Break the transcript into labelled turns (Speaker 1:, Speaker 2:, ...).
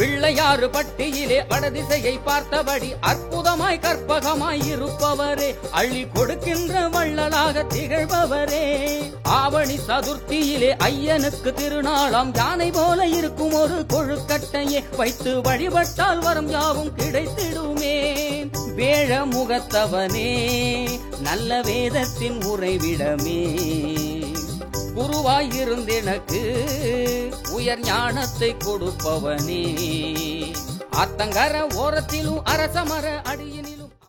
Speaker 1: பிள்ளையாறு பட்டியிலே அடதிசையை பார்த்தபடி அற்புதமாய் கற்பகமாய் இருப்பவரே. அள்ளி கொடுக்கின்ற வள்ளலாக திகழ்பவரே. ஆவணி சதுர்த்தியிலே ஐயனுக்கு திருநாளாம் யானை போல இருக்கும் ஒரு கொழுக்கட்டையே வைத்து வழிபட்டால் வரம் யாவும் கிடைத்திடுமே. வேழ முகத்தவனே நல்ல வேதத்தின் உறைவிடமே குருவாயிருந்தெனக்கு உயர் ஞானத்தை கொடுப்பவனே. அத்தங்கர ஓரத்திலும் அரசமர அடியினிலும்